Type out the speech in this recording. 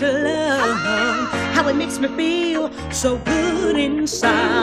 your love, how it makes me feel so good inside.